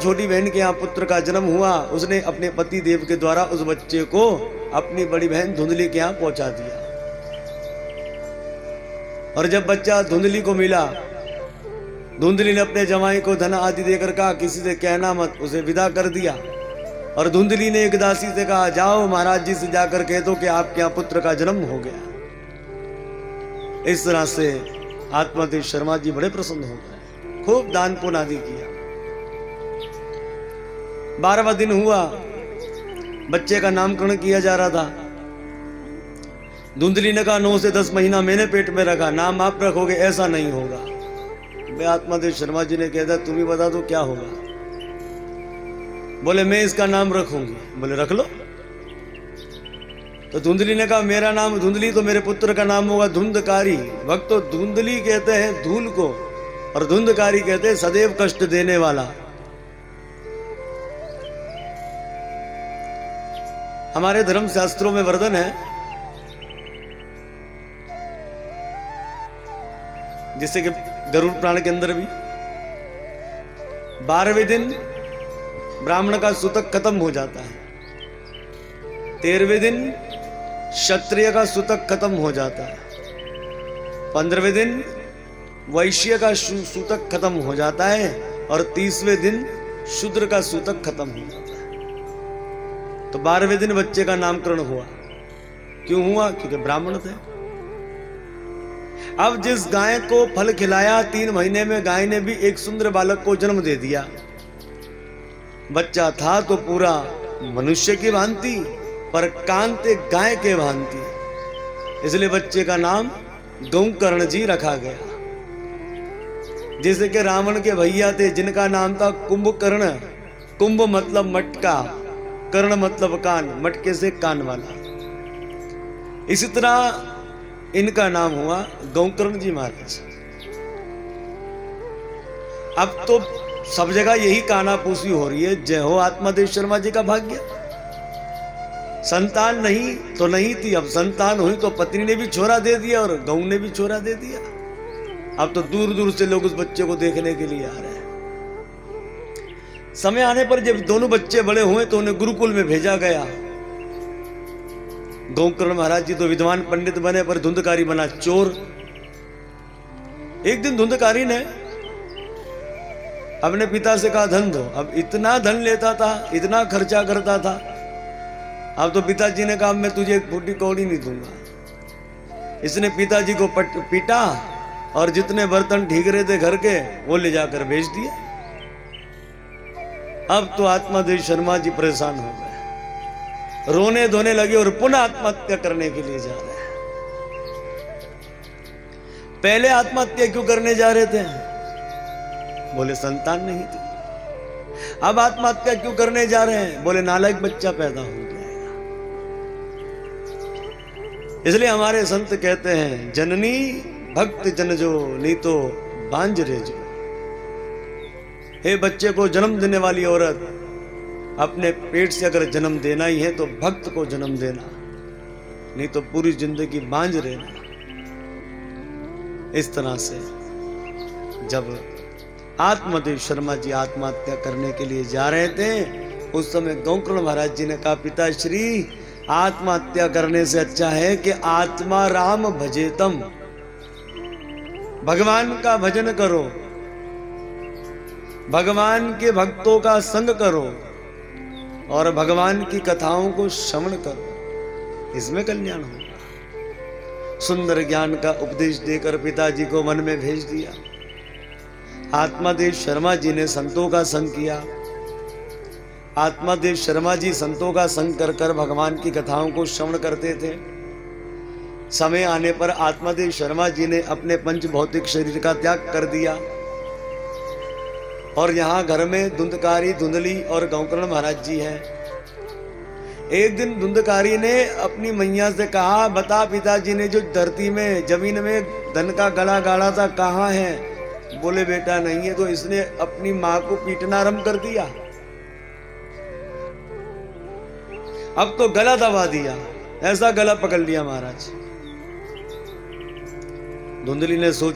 छोटी बहन के यहाँ पुत्र का जन्म हुआ, उसने अपने पति देव के द्वारा उस बच्चे को अपनी बड़ी बहन धुंधली के यहाँ पहुँचा दिया। और जब बच्चा धुंधली को मिला, धुंधली ने अपने जमाई को धन आदि देकर कहा, किसी से कहना मत, उसे विदा कर दिया। और धुंधली ने एक दासी से कहा, जाओ महाराज जी से जाकर कह दो कि आपके यहाँ पुत्र का जन्म हो गया। इस तरह से आत्मादेव शर्मा जी बड़े प्रसन्न हो गए। खूब दान पुण्य आदि किया। बारहवा दिन हुआ। बच्चे का नामकरण किया जा रहा था। धुंधली ने कहा, नौ से दस महीना मैंने पेट में रखा, नाम आप रखोगे, ऐसा नहीं होगा। मैं आत्मादेव शर्मा जी ने कह दिया, तुम ही बता दो क्या होगा? बोले, मैं इसका नाम रखूँगी। बोले, रख लो। तो धुंधली ने कहा, मेरा नाम धुंधली तो मेरे पुत्र का नाम होगा धुंधकारी। भक्त तो धुंधली कहते हैं, धूल को, और धुंधकारी कहते हैं, सदैव कष्ट देने वाला। हमारे धर्म शास्त्रों में वर्णन है जिससे कि गरुड़ प्राण के अंदर भी, बारहवें दिन ब्राह्मण का सूतक खत्म हो जाता है। तेरहवें दिन क्षत्रिय का सूतक खत्म हो जाता है। पंद्रहवें दिन वैश्य का सूतक खत्म हो जाता है और तीसवें दिन शूद्र का सूतक खत्म हो जाता है। तो बारहवें दिन बच्चे का नामकरण हुआ। क्यों हुआ? क्योंकि ब्राह्मण थे। अब जिस गाय को फल खिलाया, तीन महीने में गाय ने भी एक सुंदर बालक को जन्म दे दिया। बच्चा था तो पूरा मनुष्य की भांति, पर कांते गाय के भांति। इसलिए बच्चे का नाम गौकर्ण जी रखा गया। जैसे कि रावण के भैया थे, जिनका नाम था कुंभकर्ण। कुंभ मतलब मटका। कर्ण मतलब कान, मटके से कान वाला। इसी तरह इनका नाम हुआ गौकर्ण जी महाराज। अब तो सब जगह यही कानापूसी हो रही है। जय हो आत्मादेव शर्मा जी का भाग्य। संतान नहीं तो नहीं थी, अब संतान हुई तो पत्नी ने भी छोरा दे दिया और गऊ ने भी छोरा दे दिया। अब तो दूर दूर से लोग उस बच्चे को देखने के लिए आ रहे हैं। समय आने पर जब दोनों बच्चे बड़े हुए तो उन्हें गुरुकुल में भेजा गया। गौकर्ण महाराज जी तो विद्वान पंडित बने पर धुंधकारी बना चोर। एक दिन धुंधकारी ने अपने पिता से कहा धन दो। अब इतना धन लेता था इतना खर्चा करता था। अब तो पिताजी ने कहा मैं तुझे एक फूटी कौड़ी नहीं दूँगा। इसने पिताजी को पट, पीटा और जितने बर्तन ठीक रहे थे घर के वो ले जाकर भेज दिया। अब तो आत्मादेव शर्मा जी परेशान हो गए। रोने धोने लगे और पुनः आत्महत्या करने के लिए जा रहे हैं। पहले आत्महत्या क्यों करने जा रहे थे? बोले, संतान नहीं थी। अब आत्महत्या क्यों करने जा रहे हैं? बोले, नालायक बच्चा पैदा हो जाएगा इसलिए हमारे संत कहते हैं, जननी भक्त जन जो नहीं तो बांझ रे जो। हे बच्चे को जन्म देने वाली औरत, अपने पेट से अगर जन्म देना ही है तो भक्त को जन्म देना, नहीं तो पूरी ज़िंदगी बांझ रहना। इस तरह से जब आत्मदेव शर्मा जी आत्महत्या करने के लिए जा रहे थे, उस समय गौकर्ण महाराज जी ने कहा, पिताश्री, आत्महत्या करने से अच्छा है कि आत्मा राम भजेतम। भगवान का भजन करो भगवान के भक्तों का संग करो और भगवान की कथाओं को श्रवण करो। इसमें कल्याण होगा। सुंदर ज्ञान का उपदेश देकर पिताजी को मन में भेज दिया। आत्मादेव शर्मा जी ने संतों का संग किया। आत्मादेव शर्मा जी संतों का संग कर कर भगवान की कथाओं को श्रवण करते थे। समय आने पर आत्मादेव शर्मा जी ने अपने पंच भौतिक शरीर का त्याग कर दिया। और यहाँ घर में धुंधकारी, धुंधली और गौकर्ण महाराज जी हैं। एक दिन धुंधकारी ने अपनी मैया से कहा, बता पिताजी ने, जो धरती में, ज़मीन में धन का गला गाड़ा था, कहाँ है? बोले, बेटा, नहीं है तो इसने अपनी माँ को पीटना आरंभ कर दिया। अब तो गला दबा दिया। ऐसा गला पकड़ लिया महाराज। धुंधली ने सोचा